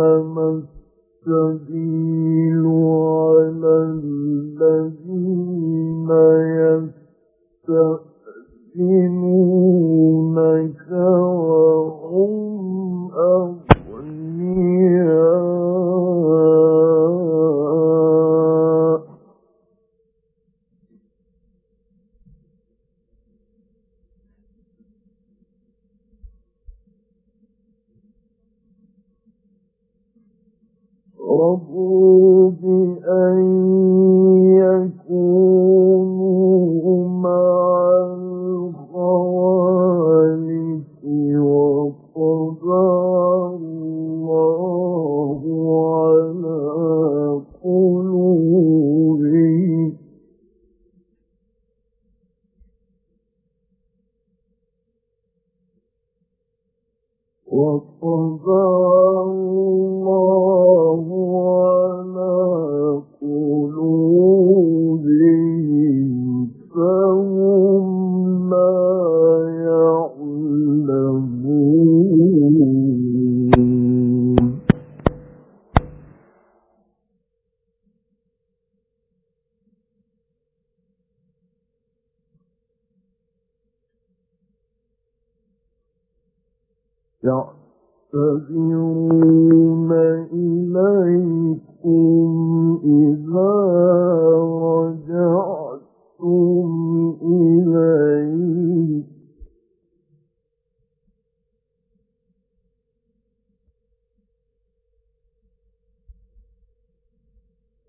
إنما السبيل على الذين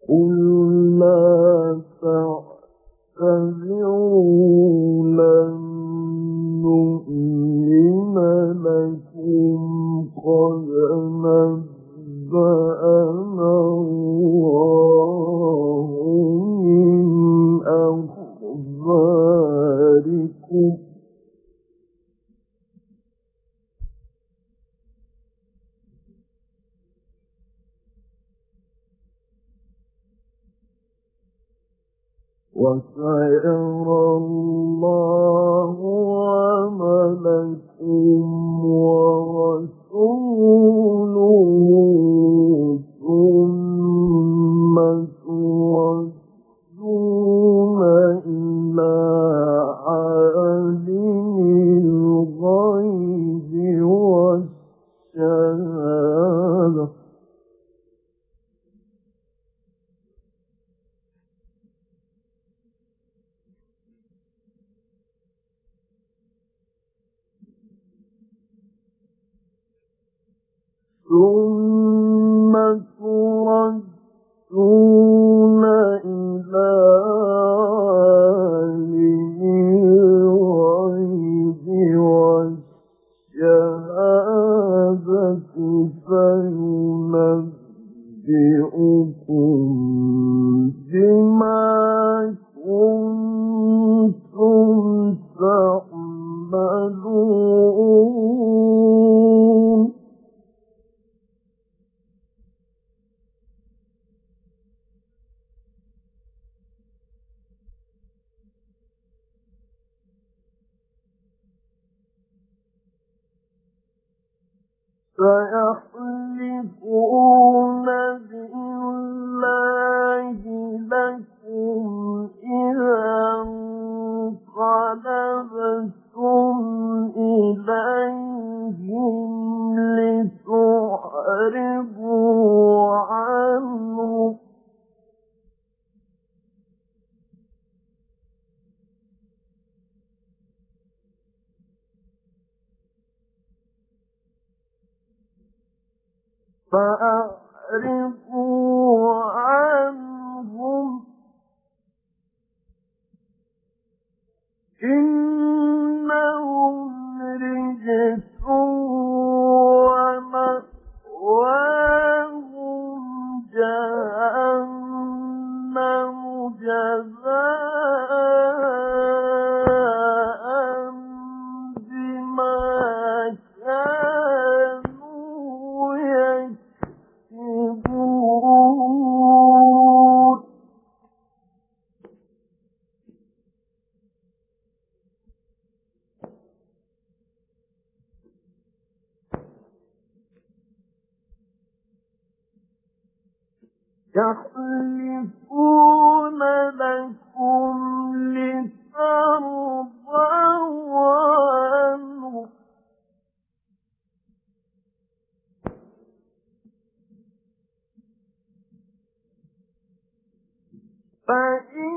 قل Oh. فأعرضوا فإن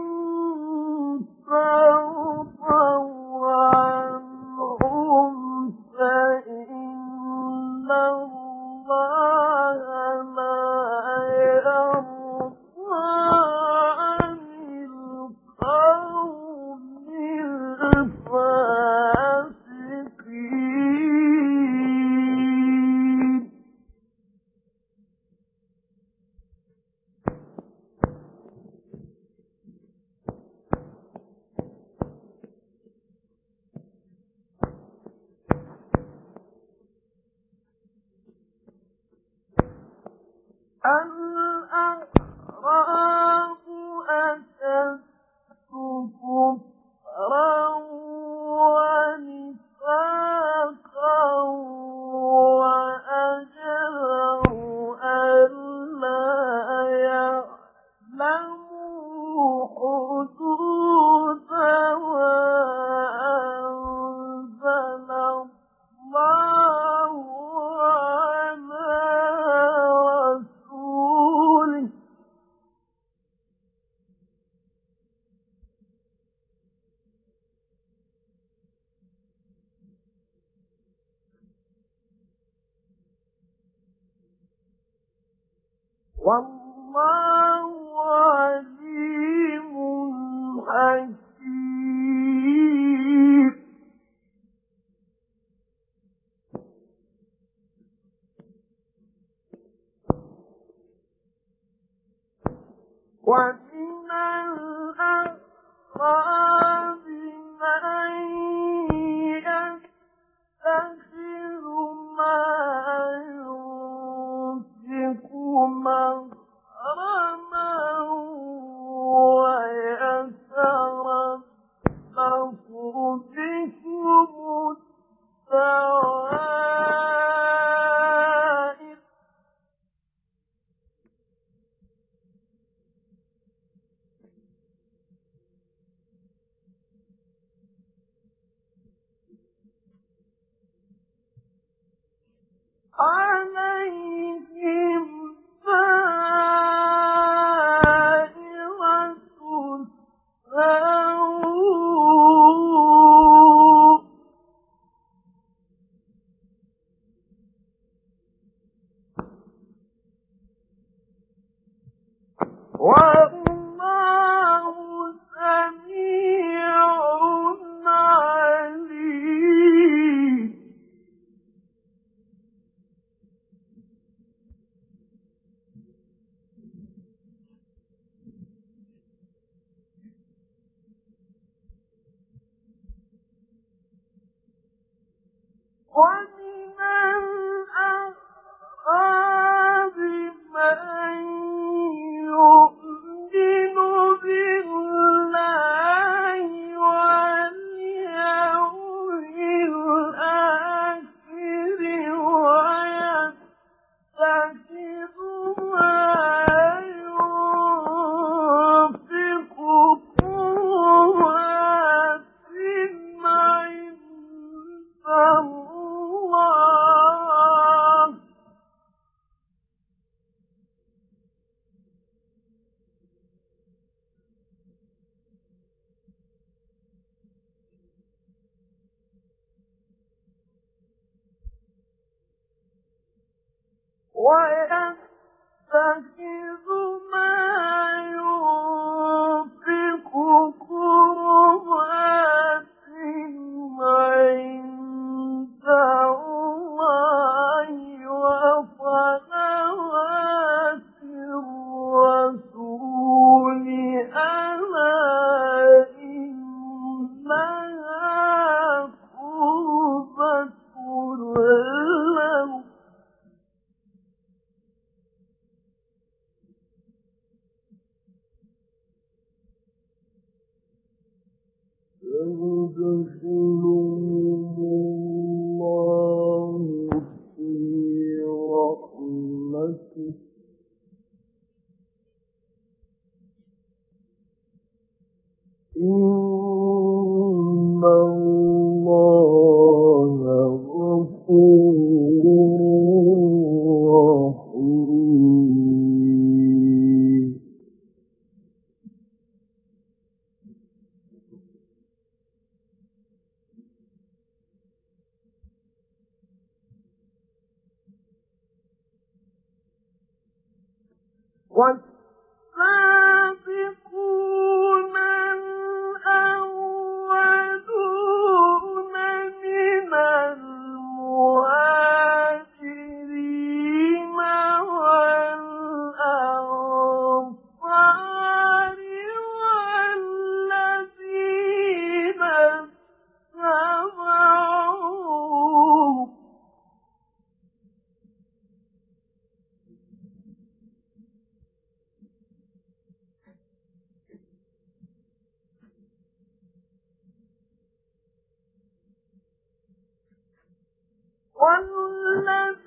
والذي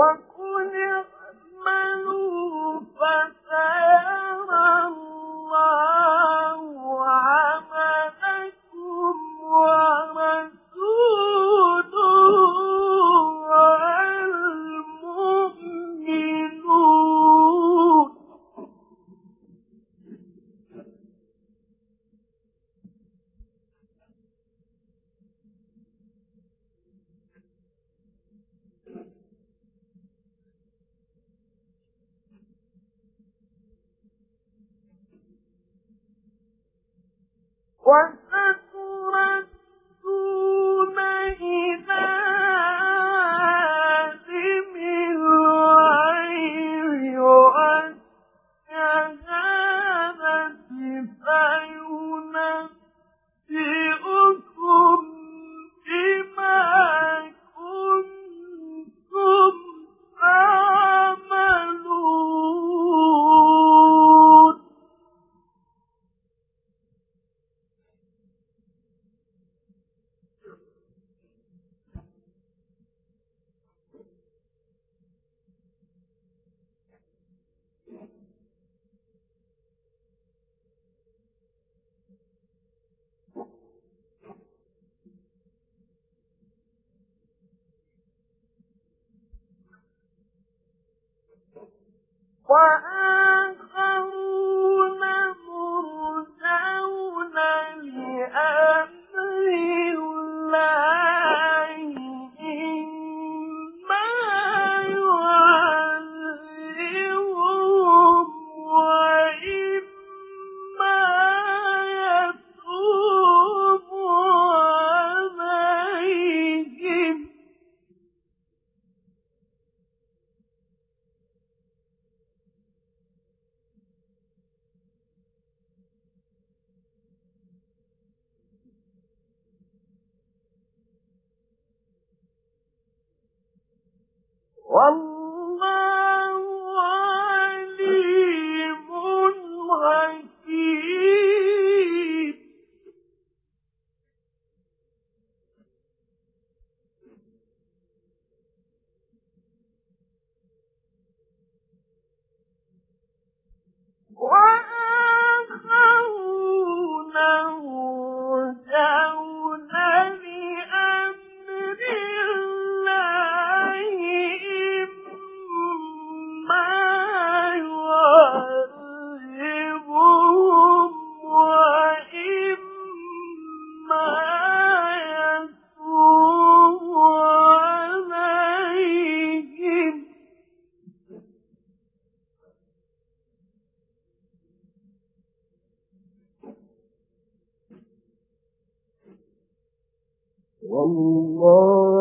وكن اعملوا فسيرى والله والذين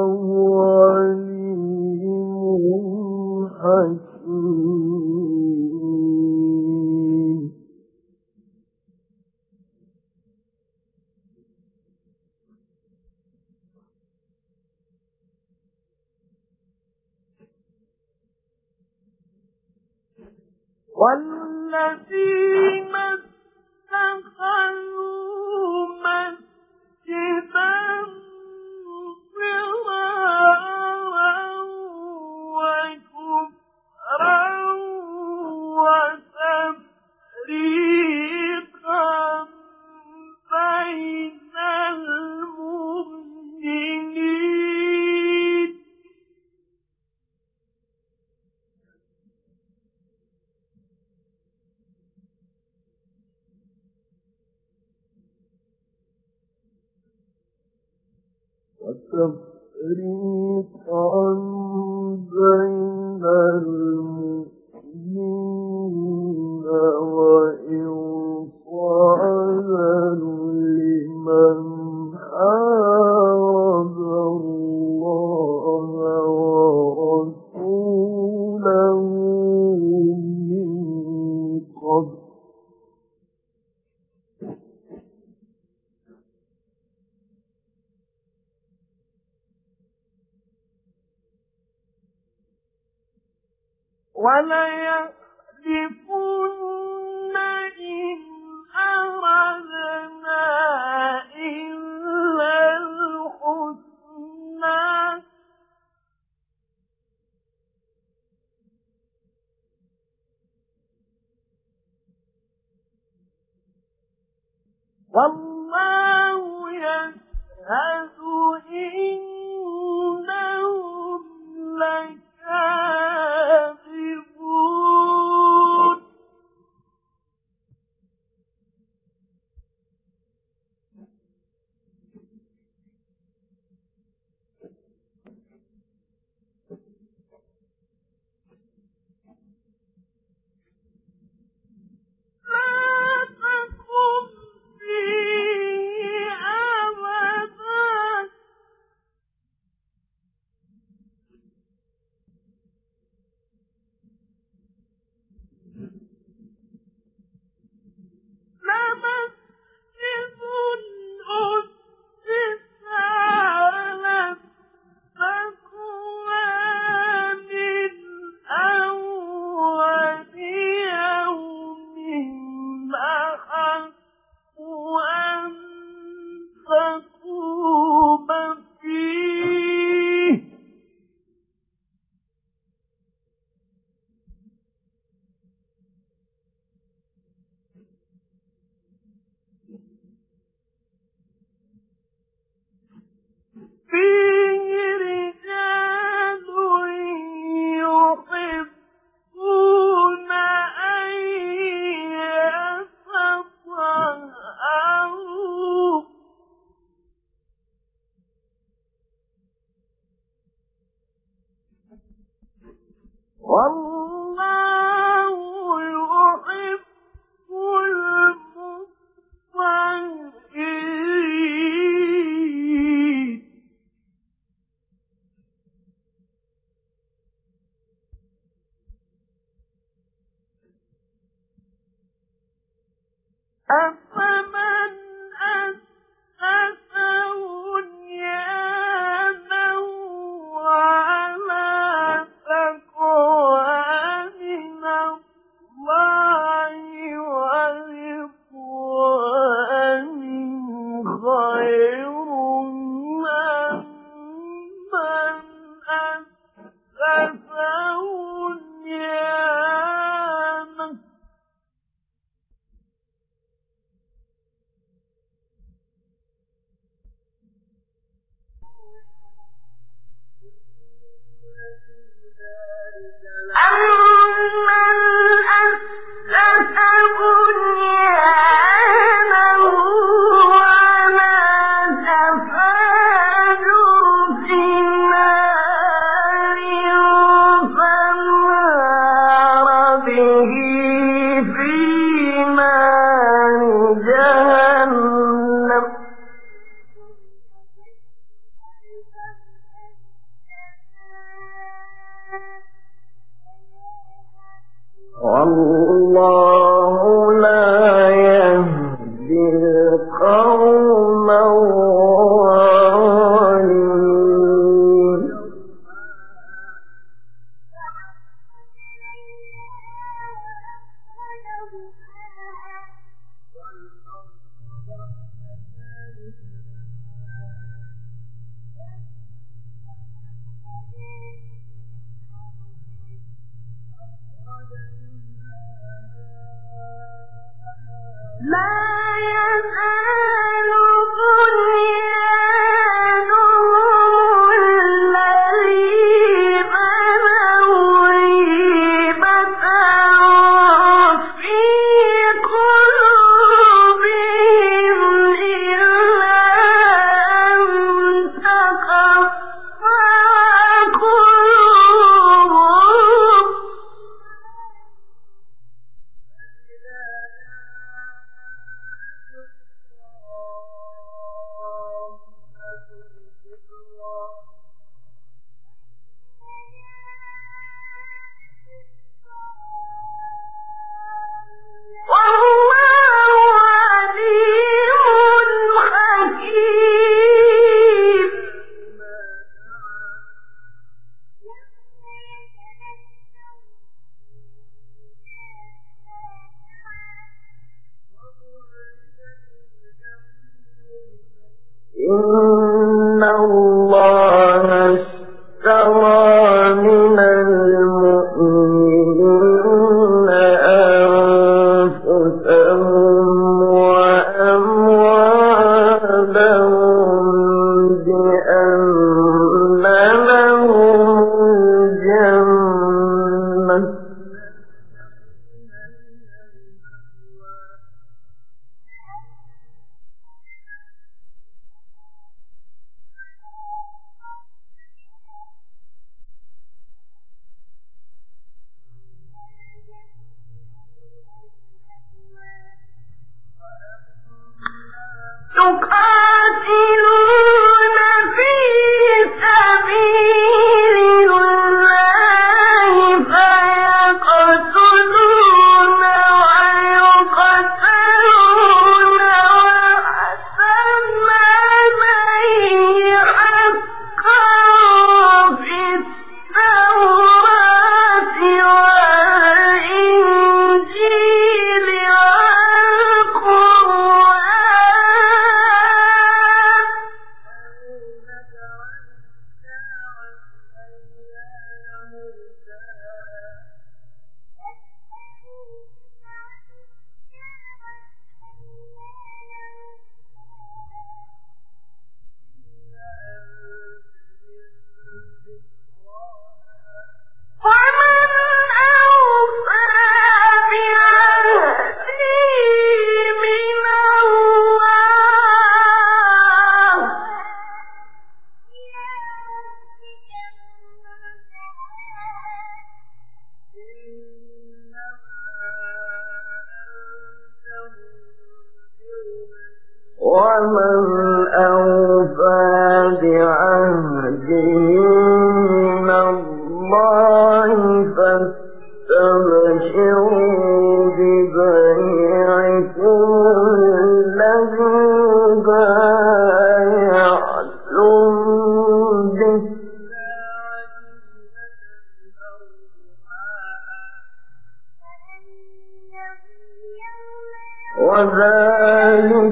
من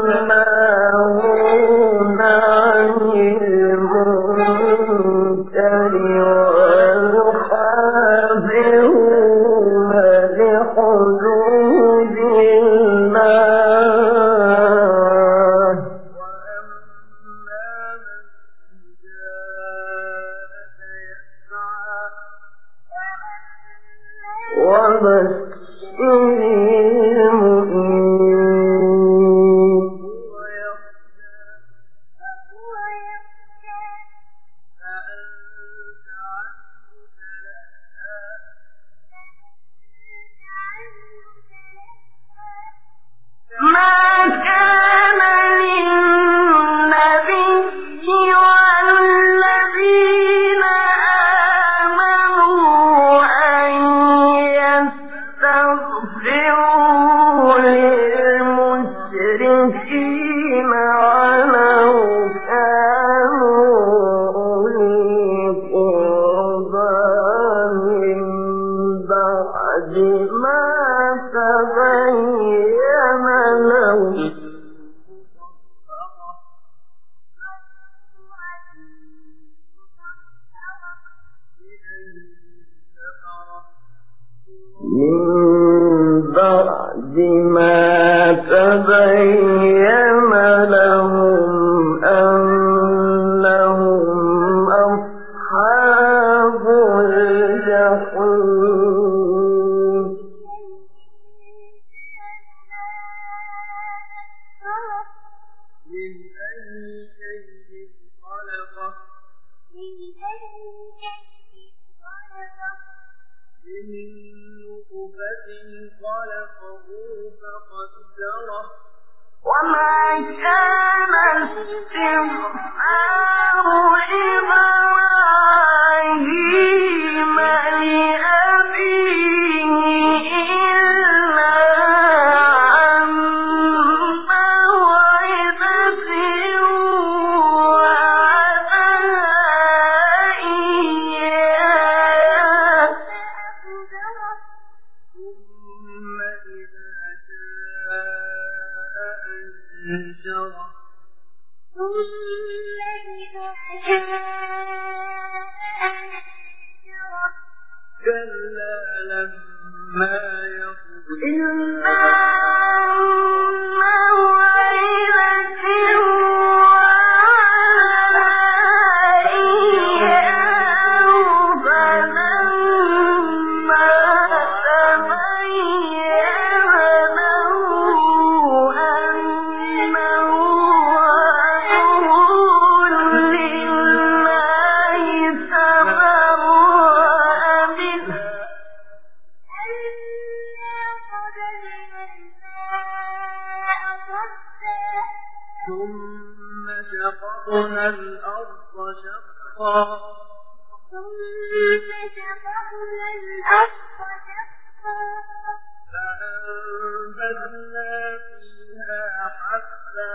ثم شققنا الأرض شقا فيها حبا